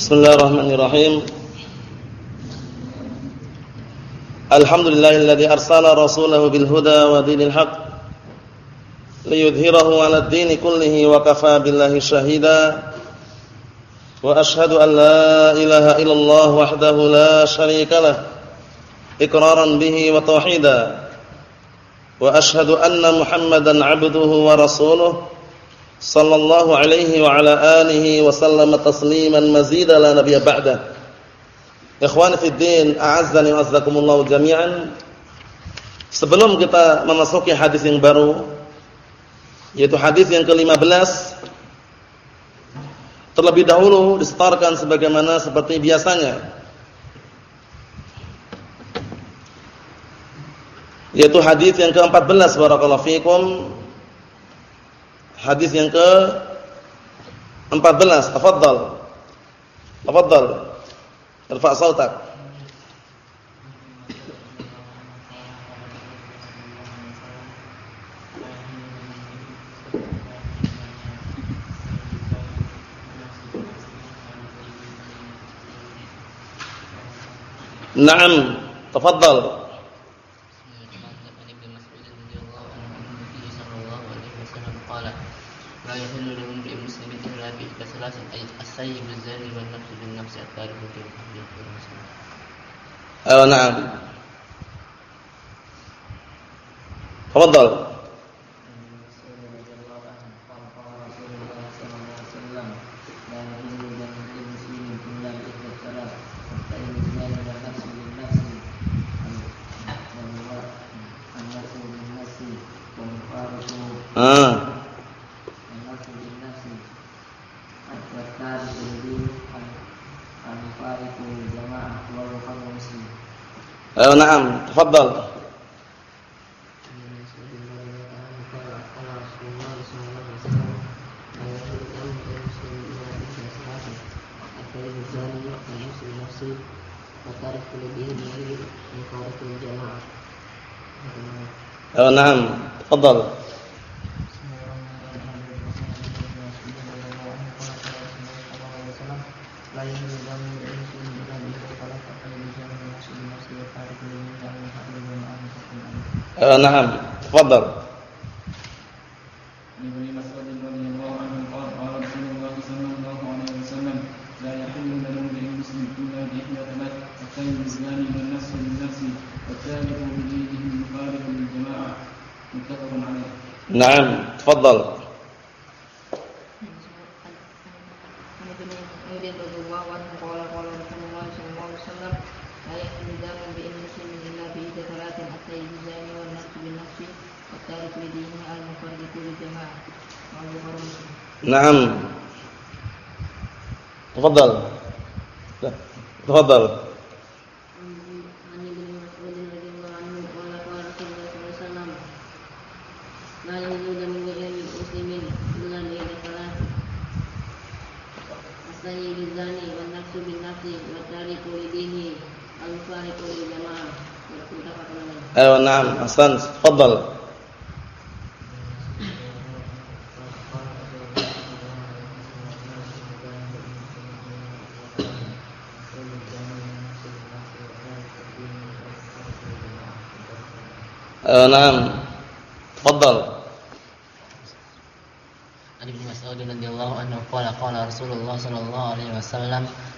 Bismillahirrahmanirrahim. Alhamdulillahilladzi arsala rasulahu bil huda wa dinil haqq liyudhhirahu 'ala ad-dini kullihi wa kafaa billahi shahida. Wa ashhadu an la ilaha illallah wahdahu la syarika lah iqraran bihi wa tauhida. Wa ashhadu anna Muhammadan 'abduhu wa rasuluhu sallallahu alaihi wa ala alihi wa sallama tasliman mazida la nabiyya ba'da. Ikhwani fi din, a'azzani wa azzakumullah jami'an. Sebelum kita memasuki hadis yang baru yaitu hadis yang ke-15 terlebih dahulu disetarkan sebagaimana seperti biasanya yaitu hadis yang ke-14 barakallahu fikum hadis yang ke-14 tafadhal tafadhal Irfa' sautak. Naam, tafadhal. لا يحل لامرئ مسلم الا كثلاث أي السيب الزاني والنفس بالنفس الطالب في الحبيب مسلم. أه نعم تفضل Ayo na'am, tafadhal. Ayo na'am, tafadhal. الناس من نفسه والتابع بدينه مخالف للجماعة متفق عليه. نعم تفضل. نعم. تفضل. تفضل. ahsan. Tafadhal.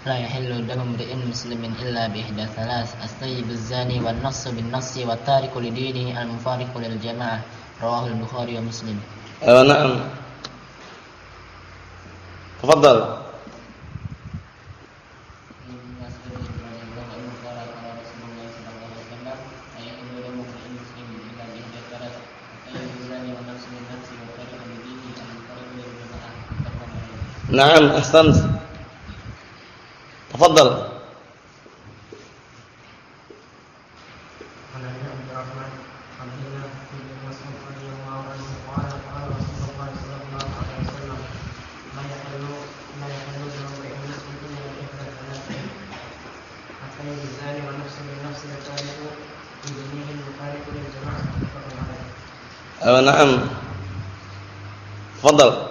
لا يحل دم امرئ مسلم إلا بإحدى ثلاث السيب الزاني والنص بالنص والتارك لدينه المفارق للجماعة رواه البخاري ومسلم. آه نعم. تفضل. نعم أحسنت. تفضل. أه نعم. تفضل.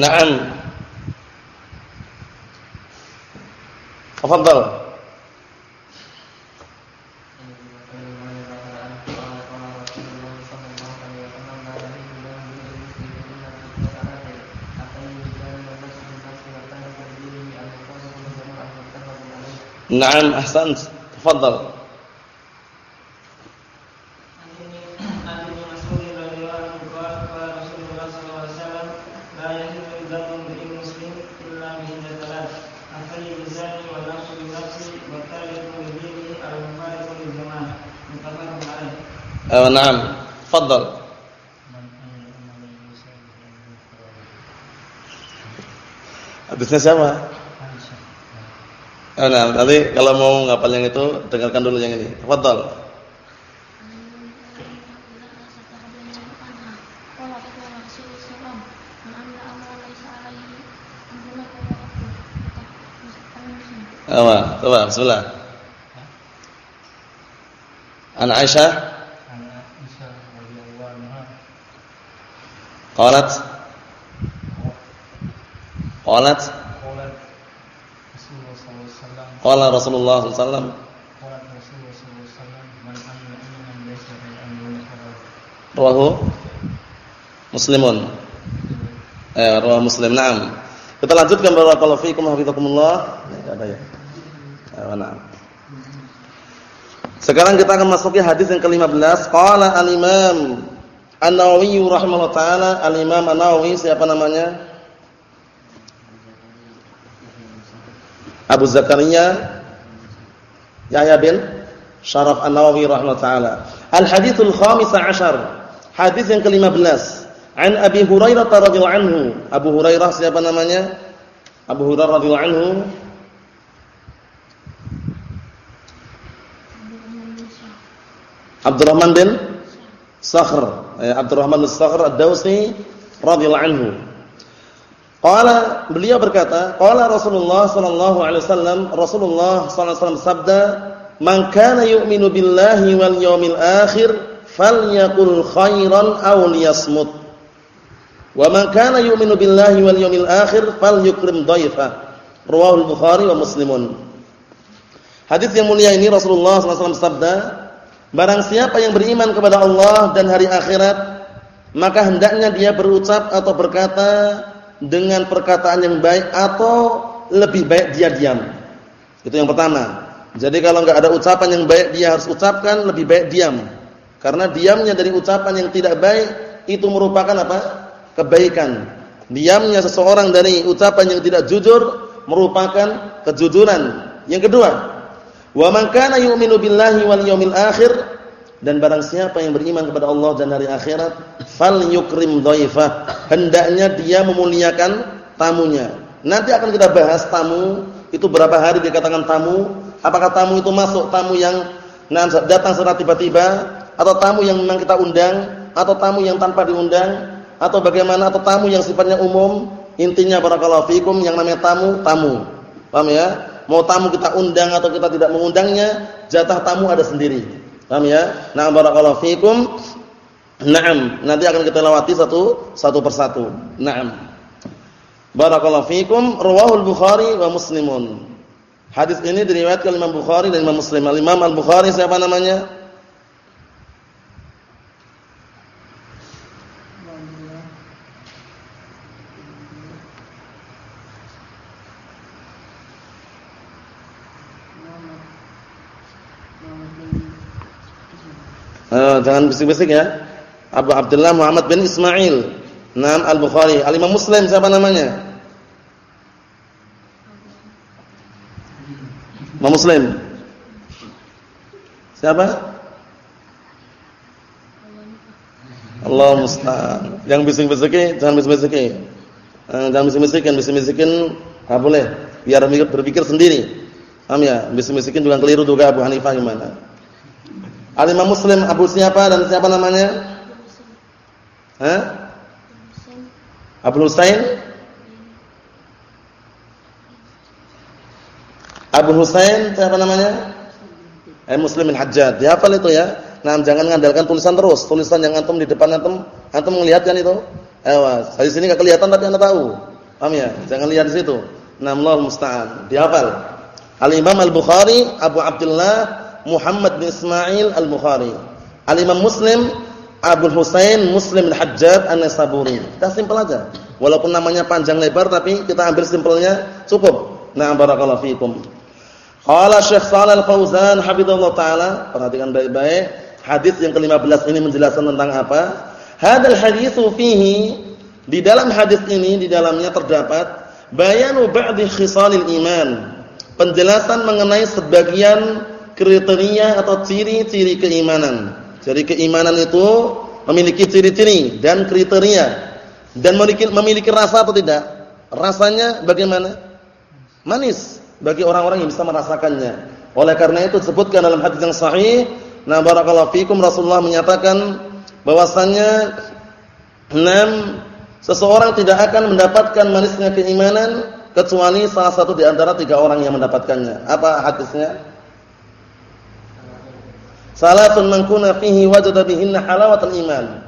Naam. Tafadhal. نعم أحسنت تفضل Eh, na'am. Faddal. Hadisnya siapa? Oh, nah, nanti kalau mau ngapal yang itu dengarkan dulu yang ini. Faddal. awa, Coba, sebelah. An Aisyah Qalat Qalat Qala Rasulullah sallallahu Rawahu Muslimun. Eh, rawahu Muslim. Naam. Kita lanjutkan barakallahu fiikum hafizakumullah. Ada ya. Eh, nah. Sekarang kita akan masuki hadis yang ke-15. Qala al-Imam An-Nawawi rahimahullah taala, Al-Imam An-Nawawi siapa namanya? Abu Zakaria Yahya bin Syaraf An-Nawawi rahimahullah taala. Al-haditsul khamis ashar. Hadis yang ke-15. An Abi Hurairah radhiyallahu anhu. Abu Hurairah siapa namanya? Abu Hurairah radhiyallahu anhu. Abdurrahman bin Sakhr. Eh, Abdurrahman bin Sakhr Ad-Dausi radhiyallahu anhu. Qala beliau berkata, qala Rasulullah sallallahu alaihi wasallam, Rasulullah sallallahu alaihi wasallam sabda, "Man kana yu'minu billahi wal yawmil akhir falyaqul khairan aw liyasmut." Wa man kana yu'minu billahi wal yawmil akhir falyukrim dhaifa. Rawahu al-Bukhari wa Muslimun. Hadis yang mulia ini Rasulullah sallallahu alaihi wasallam sabda, barang siapa yang beriman kepada Allah dan hari akhirat, maka hendaknya dia berucap atau berkata dengan perkataan yang baik atau lebih baik dia diam. Itu yang pertama. Jadi kalau enggak ada ucapan yang baik dia harus ucapkan lebih baik diam. Karena diamnya dari ucapan yang tidak baik itu merupakan apa? kebaikan. Diamnya seseorang dari ucapan yang tidak jujur merupakan kejujuran. Yang kedua, wa man kana yu'minu billahi wal yawmil akhir dan barang siapa yang beriman kepada Allah dan hari akhirat, fal yukrim dhaifah. Hendaknya dia memuliakan tamunya. Nanti akan kita bahas tamu itu berapa hari dikatakan tamu, apakah tamu itu masuk tamu yang datang secara tiba-tiba atau tamu yang memang kita undang atau tamu yang tanpa diundang atau bagaimana atau tamu yang sifatnya umum. Intinya barakallahu fikum yang namanya tamu, tamu. Paham ya? Mau tamu kita undang atau kita tidak mengundangnya, jatah tamu ada sendiri. Paham ya? Na'am barakallahu fikum. Naam, nanti akan kita lewati satu satu persatu. Naam. Barakallahu fikum, rawahul Bukhari wa Muslimun. Hadis ini diriwayatkan Imam Bukhari dan Imam Muslim. Al-Imam Al-Bukhari siapa namanya? Jangan bisik-bisik ya. Abu Abdullah Muhammad bin Ismail. Nam Al-Bukhari. Al-Imam Muslim siapa namanya? Imam Muslim. Siapa? Allah musta'an. Yang bisik-bisik jangan bisik-bisik. Eh, jangan bisik-bisikin, bisik-bisikin enggak boleh. Biar berpikir sendiri. Paham ya? Bisik-bisikin juga keliru juga Abu Hanifah gimana? Al-Imam Muslim Abu siapa dan siapa namanya? Hah? Abu Husain? Abu Husain siapa namanya? Eh Muslimin Hajjat. Dihafal itu ya. Nah, jangan mengandalkan tulisan terus. Tulisan yang antum di depan antum, antum melihat kan itu? Awas, hadis ini enggak kelihatan tapi Anda tahu. Paham ya? Jangan lihat di situ. Namlul musta'an. Dihafal. Al-Imam Al-Bukhari Abu Abdullah Muhammad bin Ismail Al-Bukhari. Al-Imam Muslim Abu Husain Muslim bin Hajjaj An-Nasaburi. Kita simpel aja. Walaupun namanya panjang lebar tapi kita ambil simpelnya cukup. Nah, barakallahu fikum. Qala Syekh Shalal Al-Fauzan hafizallahu taala, perhatikan baik-baik, hadis yang ke-15 ini menjelaskan tentang apa? Hadal haditsu fihi di dalam hadis ini di dalamnya terdapat bayanu ba'di khisalil iman. Penjelasan mengenai sebagian kriteria atau ciri-ciri keimanan. Jadi keimanan itu memiliki ciri-ciri dan kriteria dan memiliki, memiliki rasa atau tidak? Rasanya bagaimana? Manis bagi orang-orang yang bisa merasakannya. Oleh karena itu disebutkan dalam hadis yang sahih, nah barakallahu fikum Rasulullah menyatakan bahwasannya enam seseorang tidak akan mendapatkan manisnya keimanan kecuali salah satu di antara tiga orang yang mendapatkannya. Apa hadisnya? Salatun man kuna fihi wajada bihinna halawatul iman.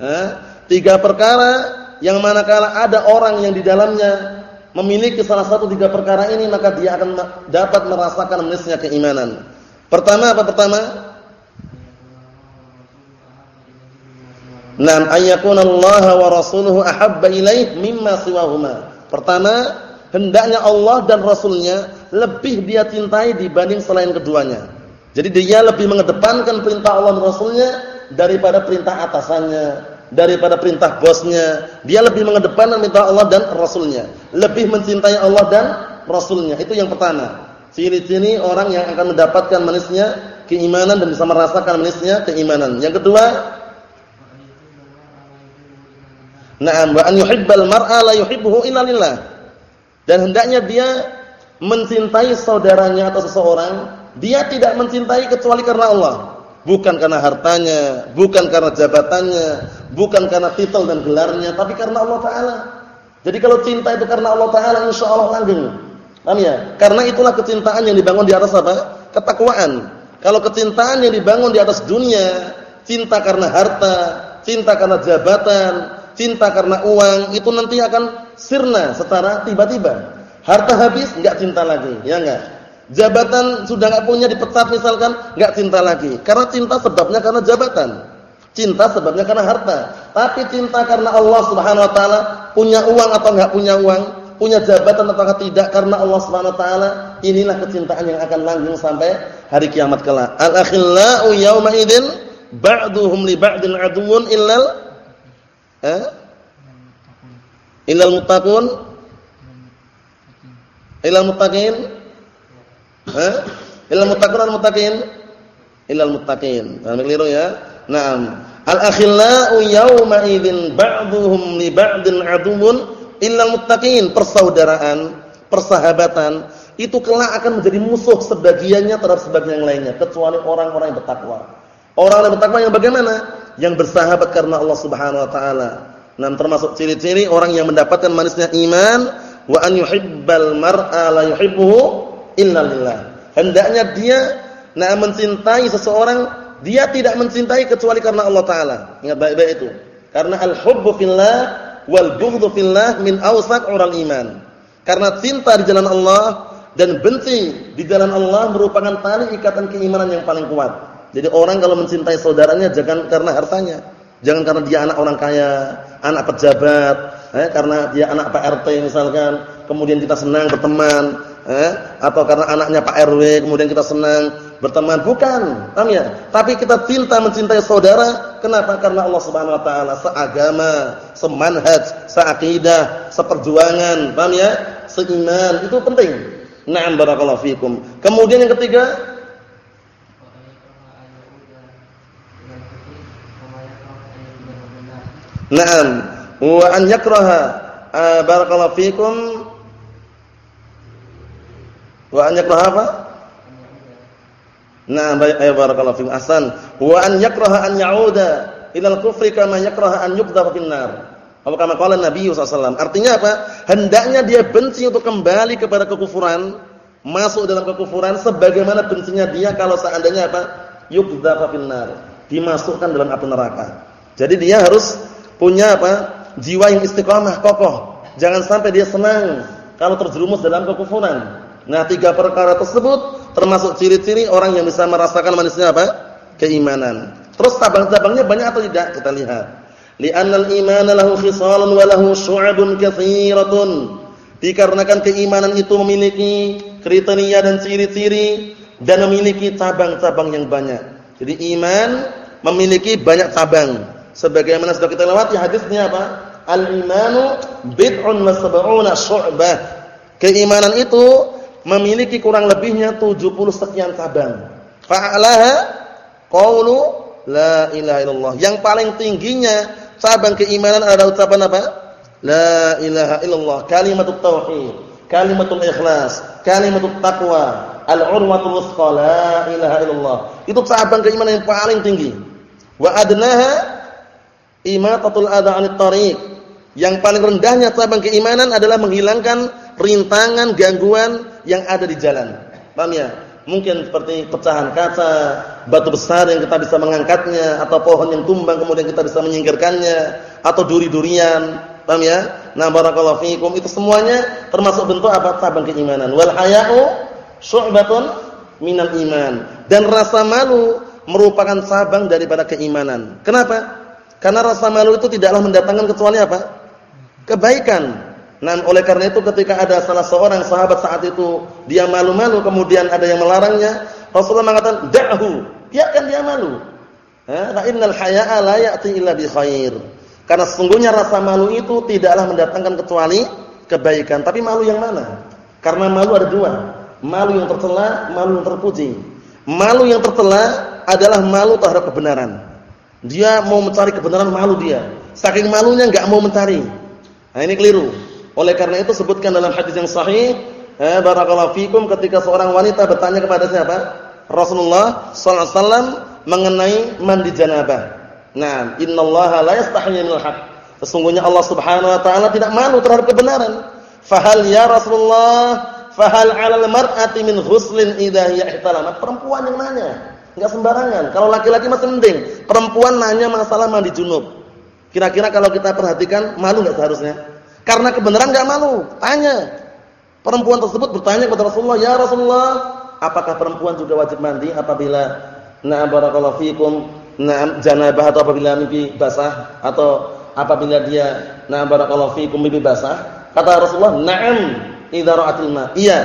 Eh, tiga perkara yang manakala ada orang yang di dalamnya memiliki salah satu tiga perkara ini maka dia akan dapat merasakan manisnya keimanan. Pertama apa pertama? Naam ayyakuna Allah wa rasuluhu ahabba ilaih mimma siwahuma. Pertama, hendaknya Allah dan Rasulnya lebih dia cintai dibanding selain keduanya. Jadi dia lebih mengedepankan perintah Allah dan Rasulnya daripada perintah atasannya, daripada perintah bosnya. Dia lebih mengedepankan perintah Allah dan Rasulnya. Lebih mencintai Allah dan Rasulnya. Itu yang pertama. Ciri-ciri orang yang akan mendapatkan manisnya keimanan dan bisa merasakan manisnya keimanan. Yang kedua, Naam wa an yuhibbal mar'a la yuhibbuhu illa lillah. Dan hendaknya dia mencintai saudaranya atau seseorang dia tidak mencintai kecuali karena Allah. Bukan karena hartanya, bukan karena jabatannya, bukan karena titel dan gelarnya, tapi karena Allah Ta'ala. Jadi kalau cinta itu karena Allah Ta'ala, insya Allah langgeng. Ya? Karena itulah kecintaan yang dibangun di atas apa? Ketakwaan. Kalau kecintaan yang dibangun di atas dunia, cinta karena harta, cinta karena jabatan, cinta karena uang, itu nanti akan sirna secara tiba-tiba. Harta habis, enggak cinta lagi, ya enggak? Jabatan sudah nggak punya dipecat misalkan, nggak cinta lagi. Karena cinta sebabnya karena jabatan. Cinta sebabnya karena harta. Tapi cinta karena Allah Subhanahu wa taala, punya uang atau nggak punya uang, punya jabatan atau tidak karena Allah Subhanahu wa taala, inilah kecintaan yang akan langgeng sampai hari kiamat kelak. Al-akhillau yauma idzin ba'duhum li ba'din aduwwun illal eh? illal muttaqun illal muttaqin Eh? Ilal muttaqin al muttaqin? Ilal muttaqin. Jangan keliru ya. Naam. Al-akhillau yawma idzin ba'dhum li ba'din aduwwun illal muttaqin. Persaudaraan, persahabatan itu kelak akan menjadi musuh sebagiannya terhadap sebagian yang lainnya kecuali orang-orang yang bertakwa. Orang yang bertakwa yang bagaimana? Yang bersahabat karena Allah Subhanahu wa taala. Nah, termasuk ciri-ciri orang yang mendapatkan manisnya iman wa an yuhibbal mar'a la yuhibbuhu illa lillah. Hendaknya dia nah mencintai seseorang, dia tidak mencintai kecuali karena Allah taala. Ingat baik-baik itu. Karena al-hubbu fillah wal bughdhu fillah min awsaq ural iman. Karena cinta di jalan Allah dan benci di jalan Allah merupakan tali ikatan keimanan yang paling kuat. Jadi orang kalau mencintai saudaranya jangan karena hartanya, jangan karena dia anak orang kaya, anak pejabat, eh, karena dia anak Pak RT misalkan, kemudian kita senang berteman, eh, atau karena anaknya Pak RW kemudian kita senang berteman. Bukan paham ya? Tapi kita cinta mencintai saudara. Kenapa? Karena Allah Subhanahu wa taala seagama semanhaj seakidah seperjuangan paham ya? Seiman itu penting. Na'am barakallahu fikum. Kemudian yang ketiga? Naam. Wa an yakraha. Ah, barakallahu fikum Wa an yakraha apa? Nah, baik ayo barakallahu fiikum. Ahsan. Wa an yakraha an ya'uda ila al-kufri kama yakraha an yuqdhafa fin nar. Apa kama qala Nabi sallallahu Artinya apa? Hendaknya dia benci untuk kembali kepada kekufuran, masuk dalam kekufuran sebagaimana bencinya dia kalau seandainya apa? Yuqdhafa fin nar. Dimasukkan dalam api neraka. Jadi dia harus punya apa? Jiwa yang istiqamah, kokoh. Jangan sampai dia senang kalau terjerumus dalam kekufuran. Nah, tiga perkara tersebut termasuk ciri-ciri orang yang bisa merasakan manisnya apa? Keimanan. Terus cabang-cabangnya banyak atau tidak? Kita lihat. Li'anna al-imana lahu khisalun wa lahu syu'abun katsiratun. Dikarenakan keimanan itu memiliki kriteria dan ciri-ciri dan memiliki cabang-cabang yang banyak. Jadi iman memiliki banyak cabang. Sebagaimana sudah kita lewati hadisnya apa? Al-imanu bid'un wa sab'una syu'bah. Keimanan itu memiliki kurang lebihnya 70 sekian cabang. Fa'alaha qaulu la ilaha illallah. Yang paling tingginya cabang keimanan adalah ucapan apa? La ilaha illallah, kalimatut tauhid, kalimatul ikhlas, kalimatut taqwa, al-urwatul wuthqa, la ilaha illallah. Itu cabang keimanan yang paling tinggi. Wa adnaha imatatul adha 'anit tariq. Yang paling rendahnya cabang keimanan adalah menghilangkan rintangan, gangguan yang ada di jalan. Paham ya? Mungkin seperti pecahan kaca, batu besar yang kita bisa mengangkatnya atau pohon yang tumbang kemudian kita bisa menyingkirkannya atau duri-durian Paham ya? Nah, barakallahu fiikum itu semuanya termasuk bentuk apa? Cabang keimanan. Wal haya'u syu'batun minal iman. Dan rasa malu merupakan cabang daripada keimanan. Kenapa? Karena rasa malu itu tidaklah mendatangkan kecuali apa? Kebaikan. Nah, oleh karena itu ketika ada salah seorang sahabat saat itu dia malu-malu kemudian ada yang melarangnya, Rasulullah mengatakan, "Da'hu." Biarkan dia malu. Ha, innal haya'a la ya'ti illa bi khair. Karena sesungguhnya rasa malu itu tidaklah mendatangkan kecuali kebaikan. Tapi malu yang mana? Karena malu ada dua. Malu yang tercela, malu yang terpuji. Malu yang tercela adalah malu terhadap kebenaran. Dia mau mencari kebenaran malu dia. Saking malunya enggak mau mencari. Nah ini keliru. Oleh karena itu sebutkan dalam hadis yang sahih, eh, barakallahu fikum ketika seorang wanita bertanya kepada siapa? Rasulullah sallallahu alaihi wasallam mengenai mandi janabah. Nah, innallaha la yastahyi minal haq. Sesungguhnya Allah Subhanahu wa taala tidak malu terhadap kebenaran. Fahal ya Rasulullah, fahal 'alal mar'ati min ghuslin idza ihtalamat? Perempuan yang nanya. Enggak sembarangan. Kalau laki-laki masih mending. Perempuan nanya masalah mandi junub. Kira-kira kalau kita perhatikan malu enggak seharusnya? Karena kebenaran enggak malu. Tanya. Perempuan tersebut bertanya kepada Rasulullah, "Ya Rasulullah, apakah perempuan juga wajib mandi apabila na barakallahu fikum Nah, janabah atau apabila mimpi basah atau apabila dia nah barakallahu fikum mimpi basah. Kata Rasulullah, "Na'am idza ra'atil ma." Iya,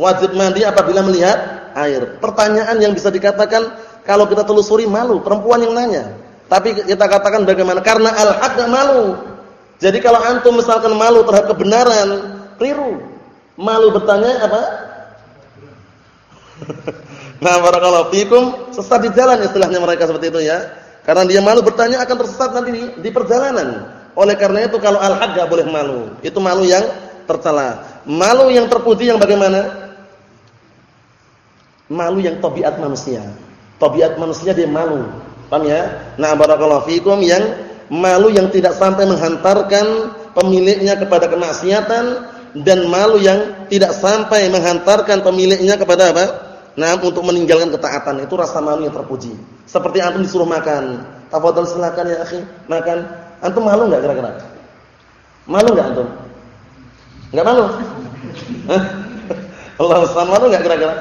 wajib mandi apabila melihat air. Pertanyaan yang bisa dikatakan kalau kita telusuri malu, perempuan yang nanya. Tapi kita katakan bagaimana? Karena al-haq malu. Jadi kalau antum misalkan malu terhadap kebenaran, keliru. Malu bertanya apa? Nah, barakallahu fikum, sesat di jalan istilahnya mereka seperti itu ya. Karena dia malu bertanya akan tersesat nanti di, di perjalanan. Oleh karena itu kalau al-haq enggak boleh malu. Itu malu yang tercela. Malu yang terpuji yang bagaimana? Malu yang tabiat manusia. Tabiat manusia dia malu. Paham ya? Nah, barakallahu fikum yang malu yang tidak sampai menghantarkan pemiliknya kepada kemaksiatan dan malu yang tidak sampai menghantarkan pemiliknya kepada apa? Nah, untuk meninggalkan ketaatan itu rasa malu yang terpuji. Seperti antum disuruh makan, tafadhol silakan ya akhi, makan. Antum malu enggak kira-kira? Malu enggak antum? Enggak malu? Allah SWT malu enggak kira-kira?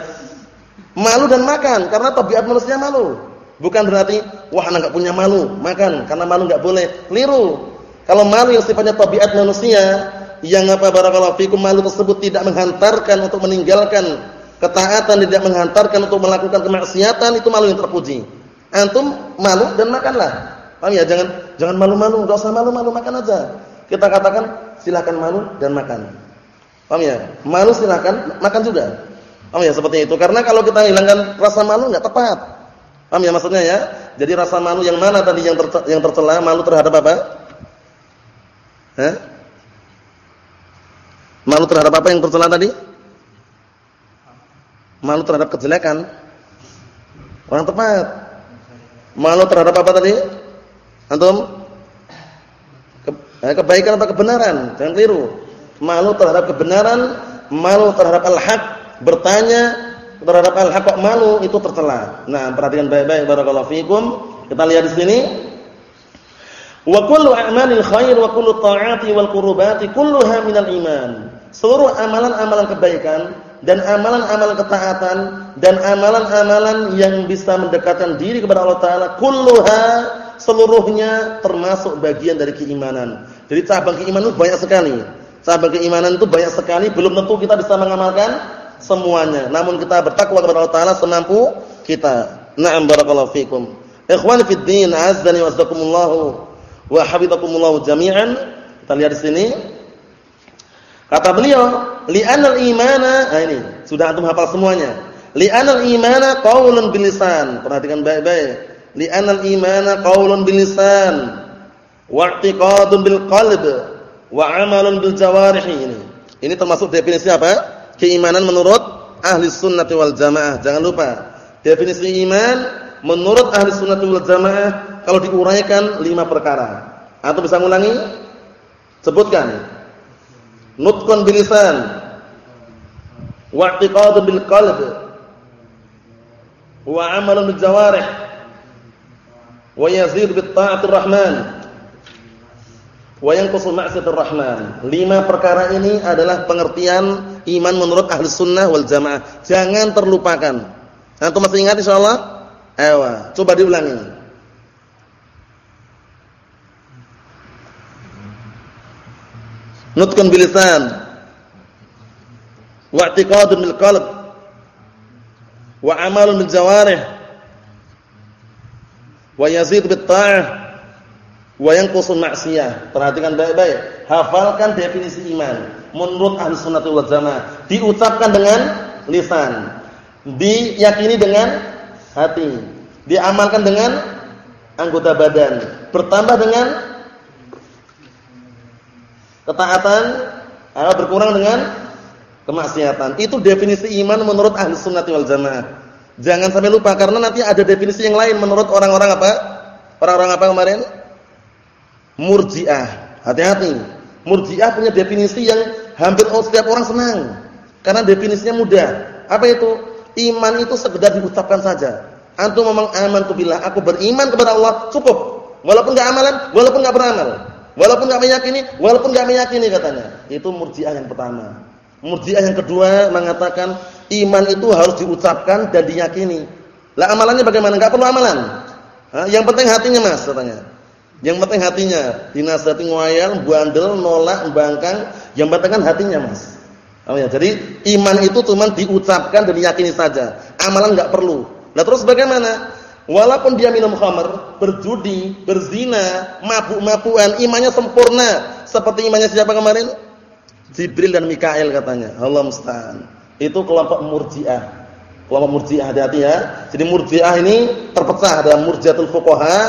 Malu dan makan karena tabiat manusia malu. Bukan berarti wah anak enggak punya malu, makan karena malu enggak boleh. Keliru. Kalau malu yang sifatnya tabiat manusia, yang apa barakallahu fikum malu tersebut tidak menghantarkan untuk meninggalkan Ketaatan tidak menghantarkan untuk melakukan kemaksiatan itu malu yang terpuji. Antum malu dan makanlah. Paham ya? Jangan jangan malu-malu, enggak usah malu-malu, makan aja. Kita katakan silakan malu dan makan. Paham ya? Malu silakan, makan juga. Paham ya seperti itu? Karena kalau kita hilangkan rasa malu enggak tepat. Paham ya maksudnya ya? Jadi rasa malu yang mana tadi yang ter, yang tercela? Malu terhadap apa? Hah? Malu terhadap apa yang tercela tadi? Malu terhadap kejelekan. Orang tepat. Malu terhadap apa tadi? Antum? Eh, kebaikan atau kebenaran? Jangan keliru. Malu terhadap kebenaran, malu terhadap al-haq, bertanya terhadap al-haq malu itu tercela. Nah, perhatikan baik-baik barakallahu fikum. Kita lihat di sini. Wa kullu a'malil khair wa kullu ta'ati wal qurbati kulluha minal iman. Seluruh amalan-amalan kebaikan dan amalan-amalan ketaatan dan amalan-amalan yang bisa mendekatkan diri kepada Allah taala kulluha seluruhnya termasuk bagian dari keimanan. Jadi cabang keimanan itu banyak sekali. Cabang keimanan itu banyak sekali, belum tentu kita bisa mengamalkan semuanya. Namun kita bertakwa kepada Allah taala semampu kita. Na'am barakallahu fikum. Ikhwani fid din, azdani wa wa habibakumullah jami'an. Kita lihat di sini. Kata beliau, li'anal imana, nah ini, sudah antum hafal semuanya. Li'anal imana qaulun bil lisan. Perhatikan baik-baik. Li'anal imana qaulun bil lisan wa i'tiqadun bil qalb wa 'amalun bil jawarih ini. Ini termasuk definisi apa? Keimanan menurut ahli sunnah wal jamaah. Jangan lupa. Definisi iman menurut ahli sunnah wal jamaah kalau diuraikan lima perkara. Atau bisa ngulangi? Sebutkan. Nutqun bil lisan, wa i'tiqadun bil qalb, wa 'amalun bil wa yazid rahman, wa yanqusu ma'siyatir rahman. Lima perkara ini adalah pengertian iman menurut ahli sunnah wal jamaah. Jangan terlupakan. Antum masih ingat insyaallah? Ayo, coba diulangi. nutqun bil lisan wa i'tiqadun bil qalb wa amalun bil jawarih wa yanqusul ma'siyah perhatikan baik-baik hafalkan definisi iman menurut ahli sunnah wal jamaah diucapkan dengan lisan diyakini dengan hati diamalkan dengan anggota badan bertambah dengan Ketaatan uh, berkurang dengan kemaksiatan. Itu definisi iman menurut ahli sunnah wal jamaah. Jangan sampai lupa karena nanti ada definisi yang lain menurut orang-orang apa? Orang-orang apa kemarin? Murji'ah. Hati-hati. Murji'ah punya definisi yang hampir setiap orang senang. Karena definisinya mudah. Apa itu? Iman itu sekedar diucapkan saja. Antum ngomong aman billah, aku beriman kepada Allah, cukup. Walaupun enggak amalan, walaupun enggak beramal. Walaupun enggak meyakini, walaupun enggak meyakini katanya. Itu murji'ah yang pertama. Murji'ah yang kedua mengatakan iman itu harus diucapkan dan diyakini. Lah amalannya bagaimana? Enggak perlu amalan. Hah? Yang penting hatinya Mas katanya. Yang penting hatinya. Dinasihati ngoyal, bandel, nolak, membangkang, yang penting kan hatinya Mas. Oh ya, jadi iman itu cuma diucapkan dan diyakini saja. Amalan enggak perlu. Nah terus bagaimana? Walaupun dia minum khamr, berjudi, berzina, mabuk-mabukan, imannya sempurna. Seperti imannya siapa kemarin? Jibril dan Mikail katanya. Allah musta'an. Itu kelompok murjiah. Kelompok murjiah hati-hati ya. Jadi murjiah ini terpecah ada murjiatul fuqaha,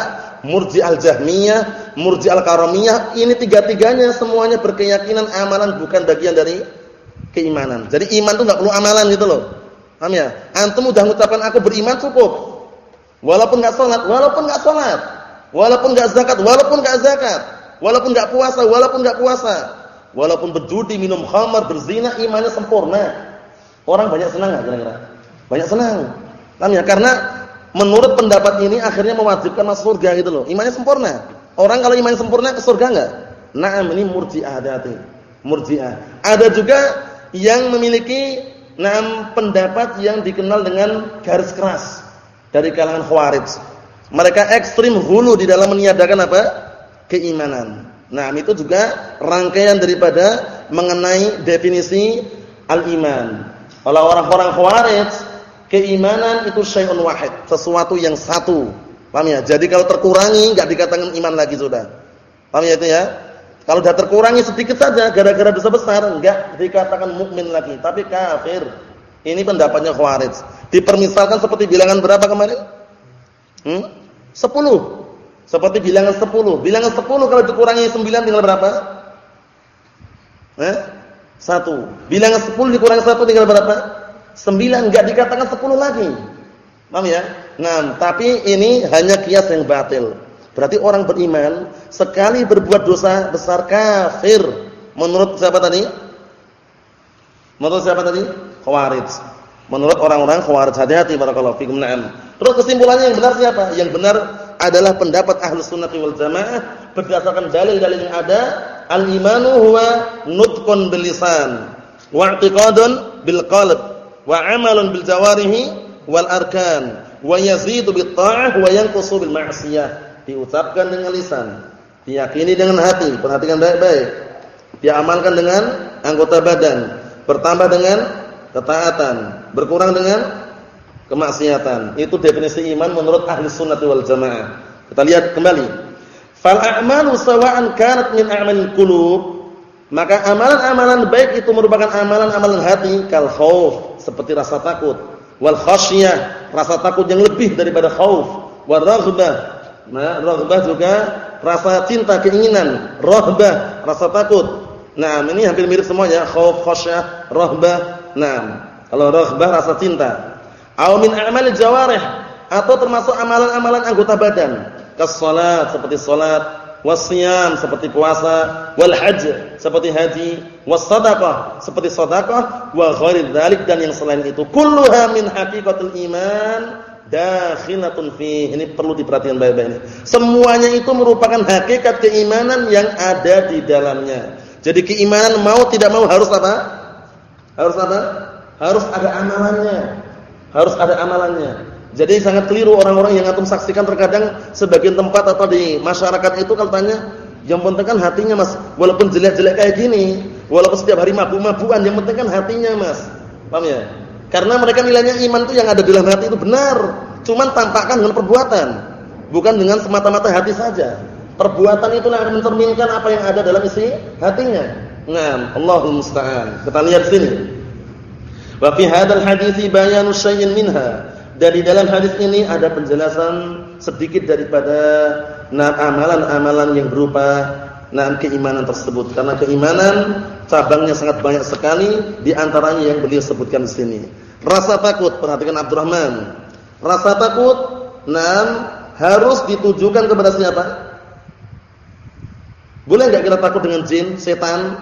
murjiah jahmiyah, murjiah karamiyah. Ini tiga-tiganya semuanya berkeyakinan amalan bukan bagian dari keimanan. Jadi iman itu enggak perlu amalan gitu loh. Paham ya? Antum udah mengucapkan aku beriman cukup. Walaupun enggak salat, walaupun enggak salat, walaupun enggak zakat, walaupun enggak zakat, walaupun enggak puasa, walaupun enggak puasa, walaupun berjudi, minum khamar, berzina, imannya sempurna. Orang banyak senang enggak kira-kira? Banyak senang. Kan ya? Karena menurut pendapat ini akhirnya mewajibkan masuk surga gitu loh. Imannya sempurna. Orang kalau imannya sempurna ke surga enggak? Naam ini murji'ah hati-hati. Murji'ah. Ada juga yang memiliki enam pendapat yang dikenal dengan garis keras dari kalangan Khawarij. Mereka ekstrim hulu di dalam meniadakan apa? keimanan. Nah, itu juga rangkaian daripada mengenai definisi al-iman. Kalau orang-orang Khawarij, keimanan itu syai'un wahid, sesuatu yang satu. Paham ya? Jadi kalau terkurangi enggak dikatakan iman lagi sudah. Paham ya itu ya? Kalau sudah terkurangi sedikit saja gara-gara dosa besar enggak dikatakan mukmin lagi, tapi kafir. Ini pendapatnya Khawarij. Dipermisalkan seperti bilangan berapa kemarin? Hmm? 10. Seperti bilangan 10. Bilangan 10 kalau dikurangi 9 tinggal berapa? Eh? 1. Bilangan 10 dikurangi 1 tinggal berapa? 9. Enggak dikatakan 10 lagi. Paham ya? Nah, tapi ini hanya kias yang batil. Berarti orang beriman sekali berbuat dosa besar kafir. Menurut siapa tadi? Menurut siapa tadi? Khawarij. Menurut orang-orang Khawarij hati-hati barakallahu fikum na'am. Terus kesimpulannya yang benar siapa? Yang benar adalah pendapat Ahlus Sunnah wal Jamaah berdasarkan dalil-dalil yang ada, al-imanu huwa nutqun bil lisan wa i'tiqadun bil qalb wa 'amalun bil jawarihi wal arkan wa yazidu bit ta'ah wa yanqusu bil ma'siyah. Diucapkan dengan lisan, diyakini dengan hati, perhatikan baik-baik. Diamalkan dengan anggota badan, bertambah dengan ketaatan, berkurang dengan kemaksiatan. Itu definisi iman menurut ahli sunnah wal jamaah. Kita lihat kembali. Fal a'malu sawa'an kanat min a'malil qulub. Maka amalan-amalan baik itu merupakan amalan-amalan hati kal khauf, seperti rasa takut, wal khasyah, rasa takut yang lebih daripada khauf, wal raghbah. Nah, raghbah juga rasa cinta, keinginan, rahbah, rasa takut. Nah, ini hampir mirip semuanya, khauf, khasyah, rahbah. Nah, kalau rahbah rasa cinta, Aw min a'mal jawarih atau termasuk amalan-amalan anggota badan. Kas-salat seperti salat, wasyam seperti puasa, wal hajj seperti haji, was sadaqah seperti sedekah, wa ghairi dzalik dan yang selain itu. Kulluha min haqiqatil iman dakhilatun fi. Ini perlu diperhatikan baik-baik ini. Semuanya itu merupakan hakikat keimanan yang ada di dalamnya. Jadi keimanan mau tidak mau harus apa? Harus apa? Harus ada amalannya. Harus ada amalannya. Jadi sangat keliru orang-orang yang antum saksikan terkadang sebagian tempat atau di masyarakat itu kalau tanya, yang penting kan hatinya Mas, walaupun jelek-jelek kayak gini, walaupun setiap hari mabuk-mabukan, yang penting kan hatinya Mas. Paham ya? Karena mereka nilainya iman itu yang ada di dalam hati itu benar, cuman tampakkan dengan perbuatan, bukan dengan semata-mata hati saja. Perbuatan itu yang akan mencerminkan apa yang ada dalam isi hatinya. Nah, Allahumma musta'an. Kita lihat sini. Wa fi hadzal hadits bayanu syai'in minha. Dan di dalam hadis ini ada penjelasan sedikit daripada amalan-amalan yang berupa nah keimanan tersebut. Karena keimanan cabangnya sangat banyak sekali di antaranya yang beliau sebutkan di sini. Rasa takut, perhatikan Abdurrahman. Rasa takut nah harus ditujukan kepada siapa? Boleh enggak kita takut dengan jin, setan?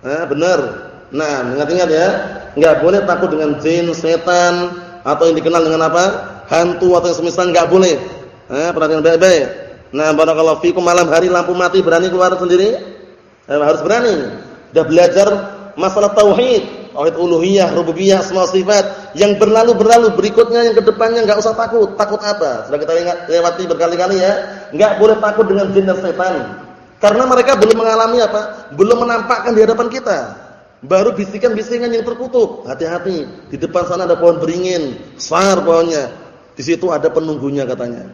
Nah, benar. Nah, ingat-ingat ya. Enggak boleh takut dengan jin, setan atau yang dikenal dengan apa? Hantu atau yang semisal enggak boleh. Eh, perhatikan baik-baik. Nah, barakallahu fikum malam hari lampu mati berani keluar sendiri? Eh, harus berani. Sudah belajar masalah tauhid, tauhid uluhiyah, rububiyah, semua sifat yang berlalu-berlalu berikutnya yang ke depannya enggak usah takut. Takut apa? Sudah kita ingat lewati berkali-kali ya. Enggak boleh takut dengan jin dan setan. Karena mereka belum mengalami apa? Belum menampakkan di hadapan kita. Baru bisikan-bisikan yang terkutuk. Hati-hati, di depan sana ada pohon beringin, besar pohonnya. Di situ ada penunggunya katanya.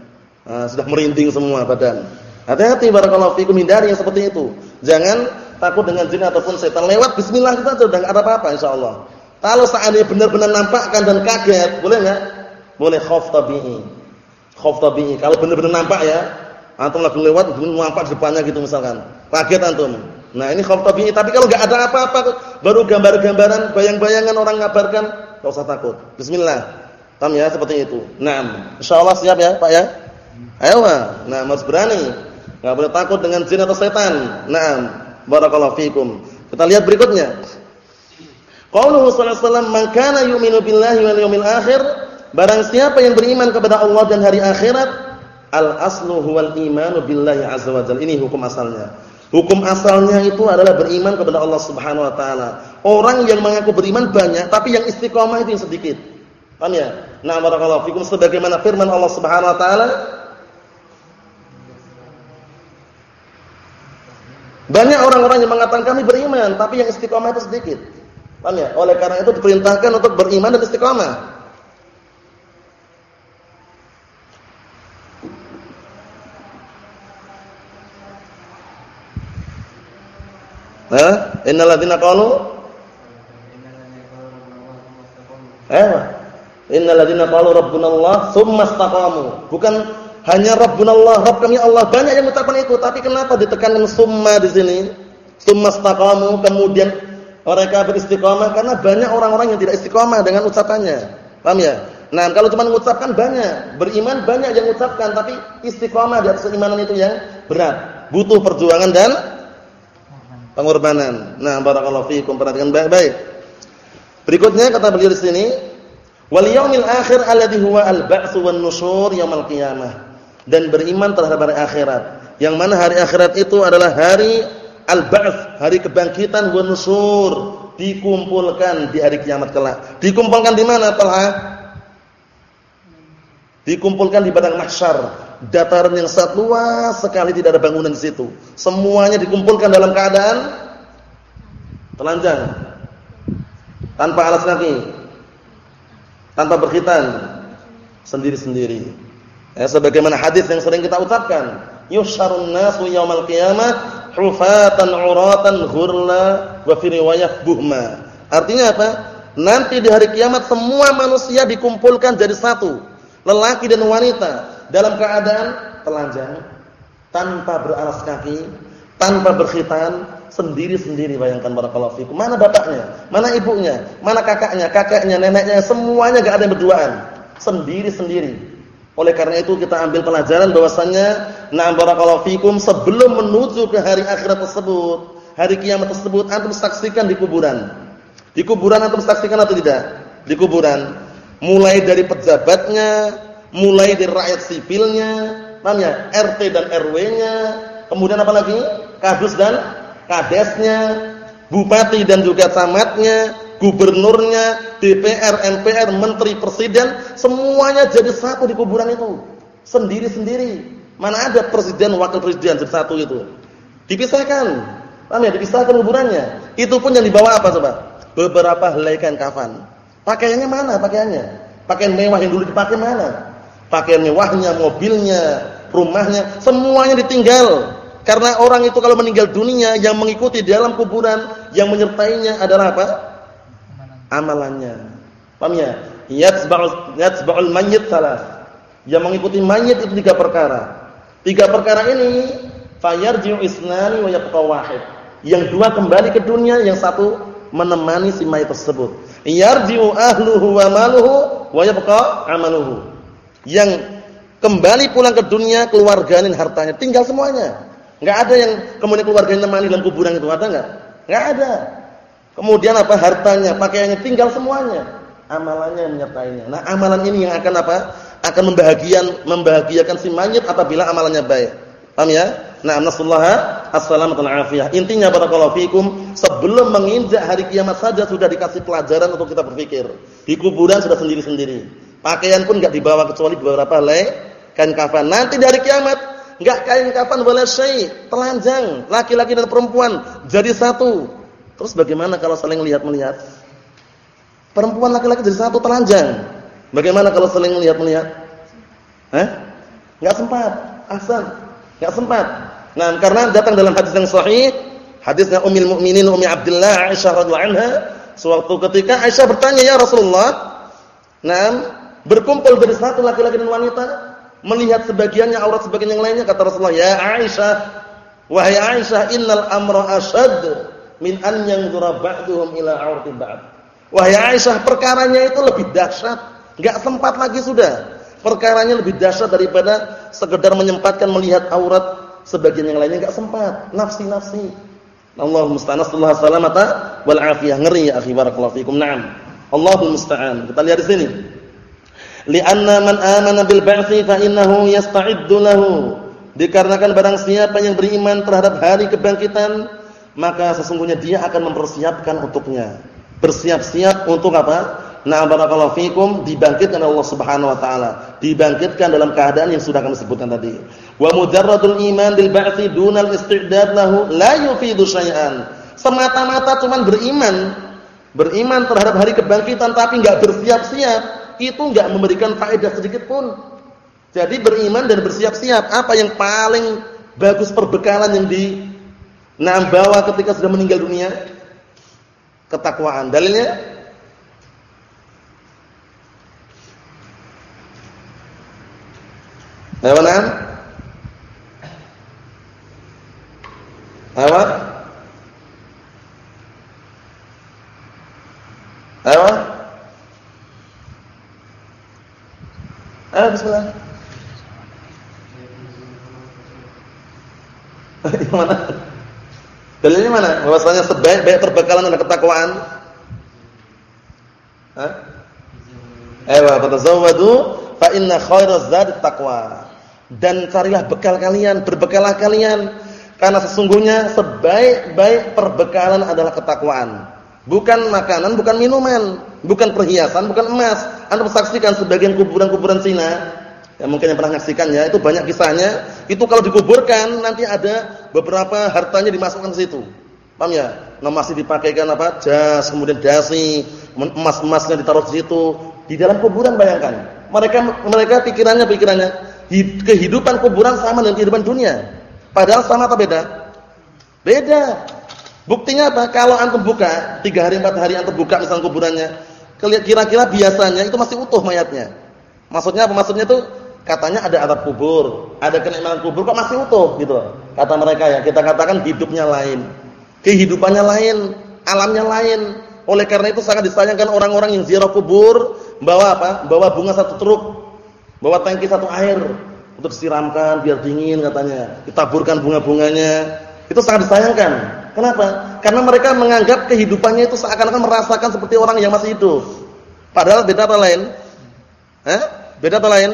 Nah, sudah merinding semua badan. Hati-hati barakallahu fikum hindari yang seperti itu. Jangan takut dengan jin ataupun setan. Lewat bismillah kita sudah enggak ada apa-apa insyaallah. Kalau seandainya benar-benar nampakkan dan kaget, boleh enggak? Boleh khauf tabi'i. Khauf tabi'i. Kalau benar-benar nampak ya, antum lagi lewat nampak depannya gitu misalkan. Kaget antum. Nah, ini khauf tabi'i, tapi kalau enggak ada apa-apa baru gambar-gambaran, bayang-bayangan orang ngabarkan, enggak usah takut. Bismillah. Paham ya seperti itu. Naam. Insyaallah siap ya, Pak ya? Ayo, nah harus berani. Enggak boleh takut dengan jin atau setan. Naam. Barakallahu fikum. Kita lihat berikutnya. Qauluhu sallallahu alaihi wasallam, "Man yu'minu billahi wal yawmil akhir" Barang siapa yang beriman kepada Allah dan hari akhirat, al aslu huwal imanu billahi azza wajalla. Ini hukum asalnya. Hukum asalnya itu adalah beriman kepada Allah Subhanahu wa taala. Orang yang mengaku beriman banyak, tapi yang istiqomah itu yang sedikit. Paham ya? Nah, barakallahu fikum sebagaimana firman Allah Subhanahu wa taala Banyak orang-orang yang mengatakan kami beriman, tapi yang istiqomah itu sedikit. Paham ya? Oleh karena itu diperintahkan untuk beriman dan istiqomah. Hah? Innal ladzina qalu Eh, innal ladzina qalu istaqamu. Bukan hanya rabbunallah, rabb kami Allah. Banyak yang mengucapkan itu, tapi kenapa ditekankan summa di sini? Tsumma istaqamu, kemudian mereka beristiqamah karena banyak orang-orang yang tidak istiqamah dengan ucapannya. Paham ya? Nah, kalau cuma mengucapkan banyak, beriman banyak yang mengucapkan, tapi istiqamah di atas keimanan itu yang berat. Butuh perjuangan dan pengorbanan. Nah, barakallahu fiikum perhatikan baik-baik. Berikutnya kata beliau di sini, wal yaumil akhir alladhi huwa al-ba'ts wan nusyur yaumil qiyamah. dan beriman terhadap hari akhirat. Yang mana hari akhirat itu adalah hari al-ba'ts, hari kebangkitan wa nusur, dikumpulkan di hari kiamat kelak. Dikumpulkan di mana, Talha? Dikumpulkan di padang mahsyar, dataran yang sangat luas sekali tidak ada bangunan di situ. Semuanya dikumpulkan dalam keadaan telanjang. Tanpa alas kaki. Tanpa berkhitan. Sendiri-sendiri. Ya, sebagaimana hadis yang sering kita ucapkan, yusyarun nasu yaumal qiyamah hufatan uratan ghurla wa fi buhma. Artinya apa? Nanti di hari kiamat semua manusia dikumpulkan jadi satu, lelaki dan wanita dalam keadaan telanjang, tanpa beralas kaki, tanpa berkhitan, sendiri-sendiri bayangkan barakallahu fikum. Mana bapaknya? Mana ibunya? Mana kakaknya? Kakaknya, neneknya, semuanya enggak ada yang berduaan. Sendiri-sendiri. Oleh karena itu kita ambil pelajaran bahwasannya na'am barakallahu fikum sebelum menuju ke hari akhirat tersebut, hari kiamat tersebut antum saksikan di kuburan. Di kuburan antum saksikan atau tidak? Di kuburan. Mulai dari pejabatnya, mulai dari rakyat sipilnya, namanya RT dan RW-nya, kemudian apa lagi? Kadus dan kadesnya, bupati dan juga camatnya, gubernurnya, DPR, MPR, menteri, presiden, semuanya jadi satu di kuburan itu. Sendiri-sendiri. Mana ada presiden, wakil presiden jadi satu itu. Dipisahkan. Paham ya? Dipisahkan kuburannya. Itu pun yang dibawa apa coba? Beberapa helai kain kafan. Pakaiannya mana pakaiannya? Pakaian mewah yang dulu dipakai mana? Pakaian mewahnya, mobilnya, rumahnya, semuanya ditinggal. Karena orang itu kalau meninggal dunia yang mengikuti dalam kuburan yang menyertainya adalah apa? amalannya. Paham ya? Yatsba'ul yatsba'ul mayyit salah. Yang mengikuti mayit itu tiga perkara. Tiga perkara ini fayarji'u isnani wa yabqa wahid. Yang dua kembali ke dunia, yang satu menemani si mayit tersebut. Yarji'u ahluhu wa maluhu wa yabqa amaluhu. Yang kembali pulang ke dunia keluarganya hartanya, tinggal semuanya. Enggak ada yang kemudian keluarganya menemani dalam kuburan itu ada enggak? Enggak ada. Kemudian apa hartanya, pakaiannya tinggal semuanya. Amalannya menyertainya. Nah, amalan ini yang akan apa? Akan membahagiakan membahagiakan si mayit apabila amalannya baik. Paham ya? Nah, nasallaha as-salamata afiyah. Intinya barakallahu fikum, sebelum menginjak hari kiamat saja sudah dikasih pelajaran untuk kita berpikir. Di kuburan sudah sendiri-sendiri. Pakaian pun enggak dibawa kecuali beberapa helai kain kafan. Nanti dari kiamat enggak kain kafan boleh syai, telanjang, laki-laki dan perempuan jadi satu. Terus bagaimana kalau saling lihat-melihat? Perempuan laki-laki jadi satu telanjang. Bagaimana kalau saling lihat-melihat? Eh? Enggak sempat. Asal. Enggak sempat. Nah, karena datang dalam hadis yang sahih, hadisnya Ummul Mukminin Ummi Abdullah Aisyah radhiyallahu anha, suatu ketika Aisyah bertanya, "Ya Rasulullah, nah, berkumpul jadi satu laki-laki dan wanita, melihat sebagiannya aurat sebagian yang lainnya," kata Rasulullah, "Ya Aisyah, wahai Aisyah, innal amra asyad min an yanzura ba'duhum ila aurati ba'd. Wahai Aisyah, perkaranya itu lebih dahsyat. Enggak sempat lagi sudah. Perkaranya lebih dahsyat daripada sekedar menyempatkan melihat aurat sebagian yang lainnya enggak sempat. Nafsi-nafsi. Allahu musta'an. Sallallahu salamata wal afiyah. Ngeri ya akhi barakallahu fikum. Naam. Allahul musta'an. Kita lihat di sini. Li'anna man amana bil ba'tsi fa innahu yasta'iddu lahu. Dikarenakan barang siapa yang beriman terhadap hari kebangkitan, maka sesungguhnya dia akan mempersiapkan untuknya. Bersiap-siap untuk apa? Nah, barakallahu fikum dibangkitkan oleh Allah Subhanahu wa taala. Dibangkitkan dalam keadaan yang sudah kami sebutkan tadi. Wa mujarradul iman bil ba'tsi dunal istidad lahu la yufidu syai'an. Semata-mata cuman beriman, beriman terhadap hari kebangkitan tapi enggak bersiap-siap, itu enggak memberikan faedah sedikit pun. Jadi beriman dan bersiap-siap, apa yang paling bagus perbekalan yang di Nah, bawa ketika sudah meninggal dunia ketakwaan. Dalilnya Ayo nam? Ayo. Ayo. Ayo bismillah. Gimana? Dalilnya mana? Bahwasanya sebaik-baik perbekalan adalah ketakwaan. Hah? Ewa, fatazawwadu fa inna khairaz zadi taqwa. dan carilah bekal kalian, berbekalah kalian karena sesungguhnya sebaik-baik perbekalan adalah ketakwaan. Bukan makanan, bukan minuman, bukan perhiasan, bukan emas. Anda saksikan sebagian kuburan-kuburan Cina, ya mungkin yang pernah menyaksikan ya, itu banyak kisahnya. Itu kalau dikuburkan nanti ada beberapa hartanya dimasukkan ke situ. Paham ya? Nah masih dipakaikan apa? Jas, kemudian dasi, emas-emasnya ditaruh di situ. Di dalam kuburan bayangkan. Mereka mereka pikirannya pikirannya kehidupan kuburan sama dengan kehidupan dunia. Padahal sama atau beda? Beda. Buktinya apa? Kalau antum buka, tiga hari empat hari antum buka misalnya kuburannya, kira-kira biasanya itu masih utuh mayatnya. Maksudnya apa? Maksudnya itu katanya ada atap kubur, ada kenikmatan kubur kok masih utuh gitu. Kata mereka ya, kita katakan hidupnya lain. Kehidupannya lain, alamnya lain. Oleh karena itu sangat disayangkan orang-orang yang ziarah kubur bawa apa? Bawa bunga satu truk, bawa tangki satu air untuk disiramkan biar dingin katanya. Ditaburkan bunga-bunganya. Itu sangat disayangkan. Kenapa? Karena mereka menganggap kehidupannya itu seakan-akan merasakan seperti orang yang masih hidup. Padahal beda apa lain? Hah? Beda apa lain?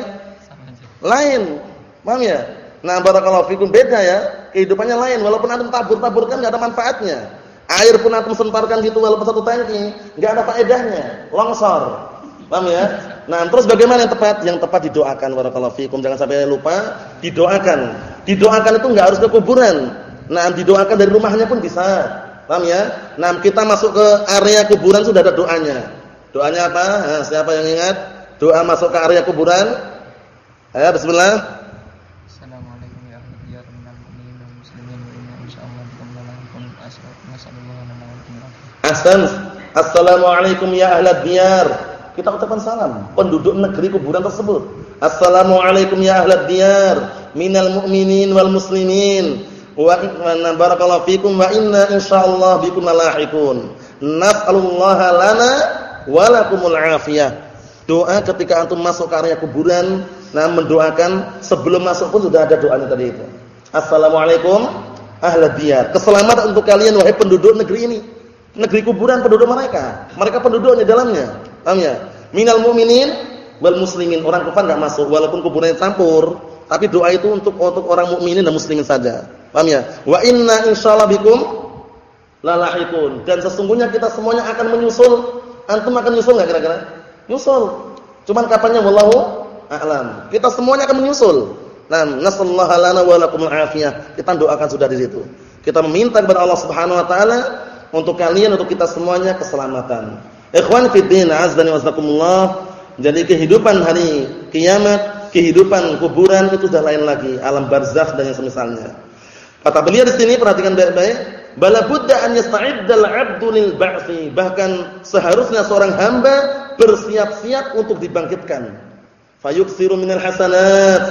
Lain. Paham ya? Nah, barakallahu fikum beda ya. Kehidupannya lain walaupun antum tabur-taburkan enggak ada manfaatnya. Air pun antum semparkan gitu walaupun satu tangki, enggak ada faedahnya. Longsor. Paham ya? Nah, terus bagaimana yang tepat? Yang tepat didoakan barakallahu fikum. Jangan sampai lupa, didoakan. Didoakan itu enggak harus ke kuburan. Nah, didoakan dari rumahnya pun bisa. Paham ya? Nah, kita masuk ke area kuburan sudah ada doanya. Doanya apa? Nah, siapa yang ingat? Doa masuk ke area kuburan. Ayo bismillah. Assalamualaikum ya ahli diyar minal muslimin wa inna insyaallah Ahsan. Assalamualaikum ya ahli diyar kita ucapkan salam penduduk negeri kuburan tersebut. Assalamualaikum ya ahlad diyar minal mu'minin wal muslimin wa inna barakallahu fikum wa inna insyaallah bikum lahiqun. Nas'alullaha lana wa lakumul afiyah. Doa ketika antum masuk ke area kuburan, nah mendoakan sebelum masuk pun sudah ada doanya tadi itu. Assalamualaikum ahlad diyar. Keselamatan untuk kalian wahai penduduk negeri ini. Negeri kuburan penduduk mereka. Mereka penduduknya dalamnya. Paham ya? Minal mu'minin wal muslimin. Orang kafir enggak masuk walaupun kuburannya campur, tapi doa itu untuk untuk orang mukminin dan muslimin saja. Paham ya? Wa inna insyaallah bikum lalahikun. Dan sesungguhnya kita semuanya akan menyusul. Antum akan menyusul enggak kira-kira? Nyusul. Cuman kapannya wallahu a'lam. Kita semuanya akan menyusul. Nah, nasallahu lana wa lakumul afiyah. Kita doakan sudah di situ. Kita meminta kepada Allah Subhanahu wa taala untuk kalian untuk kita semuanya keselamatan. Ikhwan fi din, azdani wasakumullah. Jadi kehidupan hari kiamat, kehidupan kuburan itu sudah lain lagi, alam barzakh dan yang semisalnya. Kata beliau di sini perhatikan baik-baik, bala budda an yasta'idda 'abdu lil ba'tsi. Bahkan seharusnya seorang hamba bersiap-siap untuk dibangkitkan. Fayuksiru minal hasanat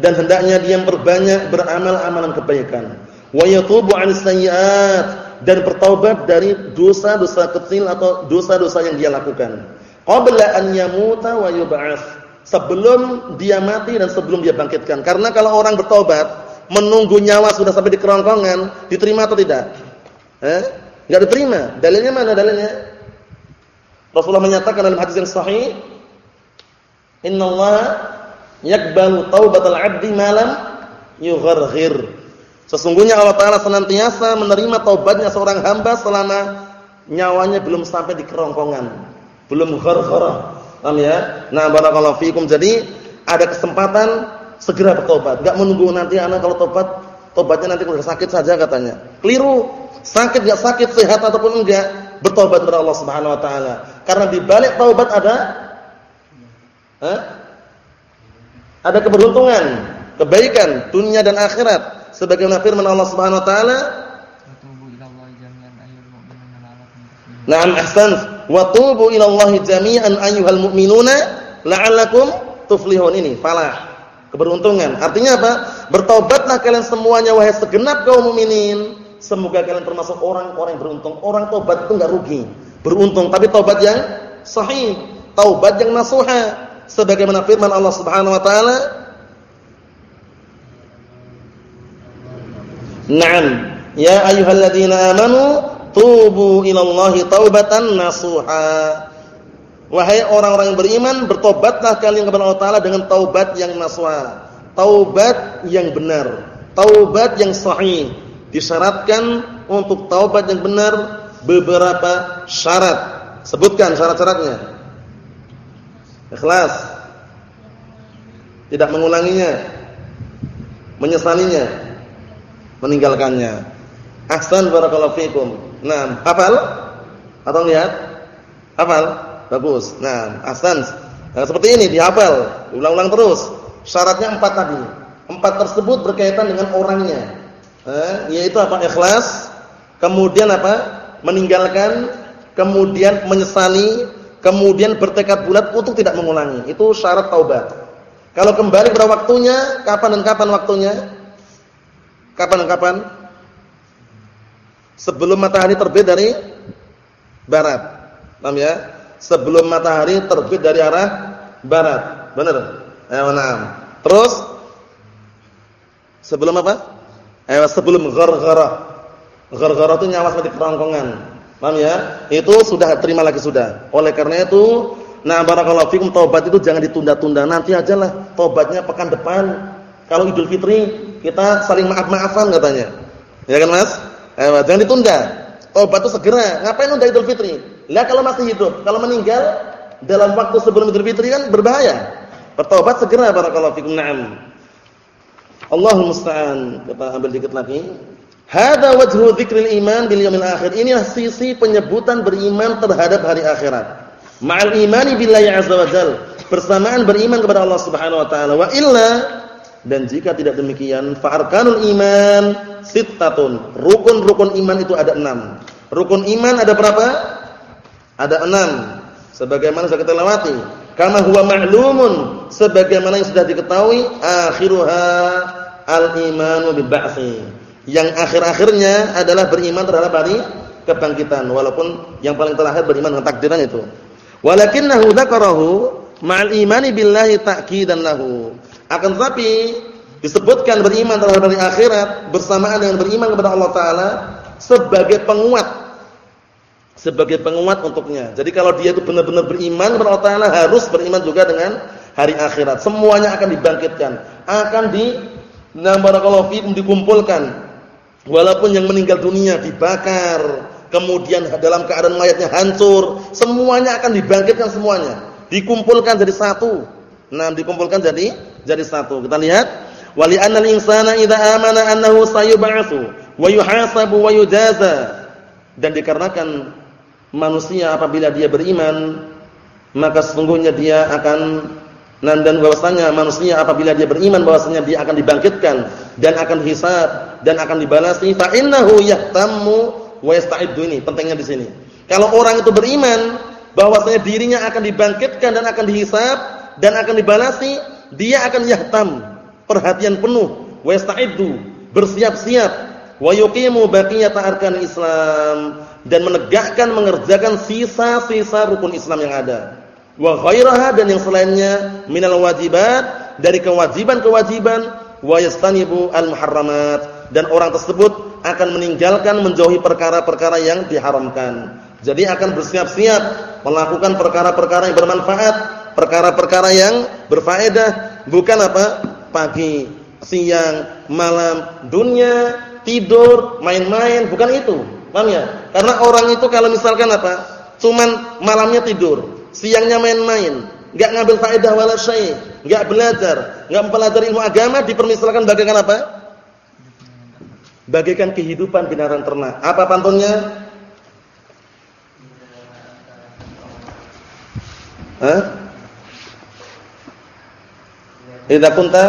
dan hendaknya dia memperbanyak beramal amalan kebaikan. Wa yatubu 'anis sayyi'at dan bertaubat dari dosa-dosa kecil atau dosa-dosa yang dia lakukan. Qabla an yamuta wa yub'ats. Sebelum dia mati dan sebelum dia bangkitkan. Karena kalau orang bertaubat, menunggu nyawa sudah sampai di kerongkongan, diterima atau tidak? Eh? Enggak diterima. Dalilnya mana dalilnya? Rasulullah menyatakan dalam hadis yang sahih, "Innallaha yaqbalu taubatal 'abdi ma lam yugharghir." Sesungguhnya Allah Taala senantiasa menerima taubatnya seorang hamba selama nyawanya belum sampai di kerongkongan, belum gharghara. Paham ya? Nah, barakallahu fikum. Jadi ada kesempatan segera bertobat. Enggak menunggu nanti anak kalau tobat, tobatnya nanti kalau sakit saja katanya. Keliru. Sakit enggak sakit, sehat ataupun enggak, bertobat kepada Allah Subhanahu wa taala. Karena di balik taubat ada Hah? Ada keberuntungan, kebaikan dunia dan akhirat sebagaimana firman Allah Subhanahu wa taala Naam ahsan wa tubu ila Allah jami'an ayyuhal mu'minuna la'allakum tuflihun ini falah keberuntungan. Artinya apa? Bertobatlah kalian semuanya wahai segenap kaum mukminin. Semoga kalian termasuk orang-orang yang beruntung. Orang tobat itu enggak rugi. Beruntung tapi tobat yang sahih. Taubat yang nasuha. Sebagaimana firman Allah Subhanahu wa taala Naam. Ya ayyuhalladzina amanu tubu ilallahi taubatan nasuha. Wahai orang-orang yang beriman, bertobatlah kalian kepada Allah Taala dengan taubat yang nasuha. taubat yang benar, taubat yang sahih. Disyaratkan untuk taubat yang benar beberapa syarat. Sebutkan syarat-syaratnya. Ikhlas. Tidak mengulanginya. Menyesalinya. Meninggalkannya. Ahsan barakallahu fikum. Nah, hafal? Atau lihat? Hafal? Bagus. Nah, ahsan. Nah, seperti ini dihafal, ulang-ulang terus. Syaratnya empat tadi. Empat tersebut berkaitan dengan orangnya. Eh, yaitu apa? Ikhlas, kemudian apa? Meninggalkan, kemudian menyesali, kemudian bertekad bulat untuk tidak mengulangi. Itu syarat taubat. Kalau kembali pada waktunya, kapan dan kapan waktunya? Kapan dan kapan? Sebelum matahari terbit dari barat. Paham ya? Sebelum matahari terbit dari arah barat. Benar? Ayo, na'am. Terus sebelum apa? Ayo, sebelum gharghara. Gharghara itu nyawa seperti kerongkongan. Paham ya? Itu sudah terima lagi sudah. Oleh karena itu, nah barakallahu fikum taubat itu jangan ditunda-tunda. Nanti ajalah taubatnya pekan depan. Kalau Idul Fitri kita saling maaf-maafan katanya. Ya kan, Mas? Ayo, jangan ditunda. Taubat itu segera. Ngapain nunda Idul Fitri? Lah kalau masih hidup, kalau meninggal dalam waktu sebelum Idul Fitri kan berbahaya. Bertobat segera barakallahu fikum. Naam. Allahumma musta'an. Kita ambil dikit lagi. Hada wajhu dzikril iman bil yaumil akhir. Inilah sisi penyebutan beriman terhadap hari akhirat. Ma'al imani billahi azza wajal. Bersamaan beriman kepada Allah Subhanahu wa taala. Wa illa dan jika tidak demikian, fa arkanul iman sittatun. Rukun-rukun iman itu ada enam. Rukun iman ada berapa? Ada enam. Sebagaimana sudah kita lewati. Kama huwa ma'lumun sebagaimana yang sudah diketahui akhiruha al-imanu bil ba'tsi. Yang akhir-akhirnya adalah beriman terhadap hari kebangkitan walaupun yang paling terakhir beriman dengan takdiran itu. Walakinnahu dzakarahu ma'al imani billahi ta'kidan lahu. Akan tetapi disebutkan beriman terhadap hari akhirat bersamaan dengan beriman kepada Allah taala sebagai penguat sebagai penguat untuknya. Jadi kalau dia itu benar-benar beriman kepada Allah Taala harus beriman juga dengan hari akhirat. Semuanya akan dibangkitkan, akan di barakallahu fikum dikumpulkan. Walaupun yang meninggal dunia dibakar, kemudian dalam keadaan mayatnya hancur, semuanya akan dibangkitkan semuanya, dikumpulkan jadi satu. Nah, dikumpulkan jadi jadi satu. Kita lihat, wali annal insana idza amana annahu sayub'atsu wa yuhasabu wa yujaza. Dan dikarenakan manusia apabila dia beriman maka sesungguhnya dia akan dan bahwasanya manusia apabila dia beriman bahwasanya dia akan dibangkitkan dan akan hisab dan akan dibalasi. Fa innahu yahtammu wa yasta'iddu. Ini pentingnya di sini. Kalau orang itu beriman bahwasanya dirinya akan dibangkitkan dan akan dihisab dan akan dibalasi, dia akan yahtam, perhatian penuh, wa yasta'iddu, bersiap-siap, wa yuqimu baqiyata arkan Islam dan menegakkan mengerjakan sisa-sisa rukun Islam yang ada. Wa ghairaha dan yang selainnya minal wajibat dari kewajiban-kewajiban wa yastanibu al-muharramat dan orang tersebut akan meninggalkan menjauhi perkara-perkara yang diharamkan. Jadi akan bersiap-siap melakukan perkara-perkara yang bermanfaat, perkara-perkara yang berfaedah, bukan apa? pagi, siang, malam, dunia, tidur, main-main, bukan itu. Paham ya? Karena orang itu kalau misalkan apa? Cuman malamnya tidur, siangnya main-main, enggak ngambil faedah wala syai', enggak belajar, enggak mempelajari ilmu agama dipermisalkan bagaikan apa? Bagaikan kehidupan binatang ternak. Apa pantunnya? Hah? Idza kunta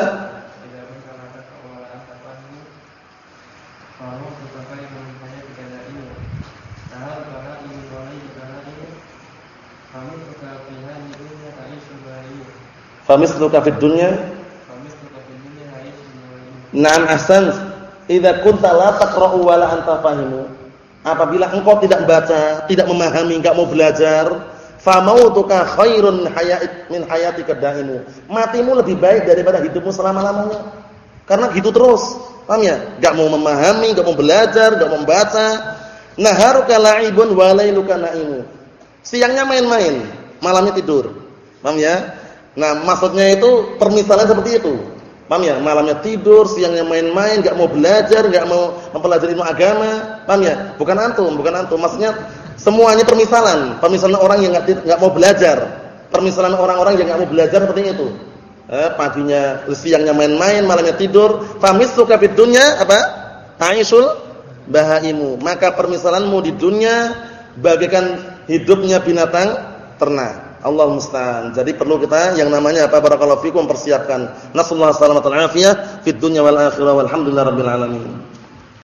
Famisluka fid dunya Naam ahsan. Idza kunta la taqra'u wa la anta fahimu. Apabila engkau tidak baca, tidak memahami, enggak mau belajar, fa mautuka khairun hayat min hayatika daimu. Matimu lebih baik daripada hidupmu selama-lamanya. Karena gitu terus. Paham ya? Enggak mau memahami, enggak mau belajar, enggak mau membaca. Naharuka la'ibun wa lailuka na'imu. Siangnya main-main, malamnya tidur. Paham ya? Nah, maksudnya itu permisalan seperti itu. Paham ya? Malamnya tidur, siangnya main-main, enggak mau belajar, enggak mau mempelajari ilmu agama. Paham ya? Bukan antum, bukan antum. Maksudnya semuanya permisalan. Permisalan orang yang enggak mau belajar. Permisalan orang-orang yang enggak mau belajar seperti itu. Eh, paginya siangnya main-main, malamnya tidur. Famisu fid dunya apa? Aisyul bahaimu. Maka permisalanmu di dunia bagaikan hidupnya binatang ternak. Allah musta'an. Jadi perlu kita yang namanya apa barakallahu fikum mempersiapkan. Nasallahu alaihi wasallam fid dunya wal akhirah walhamdulillahirabbil alamin.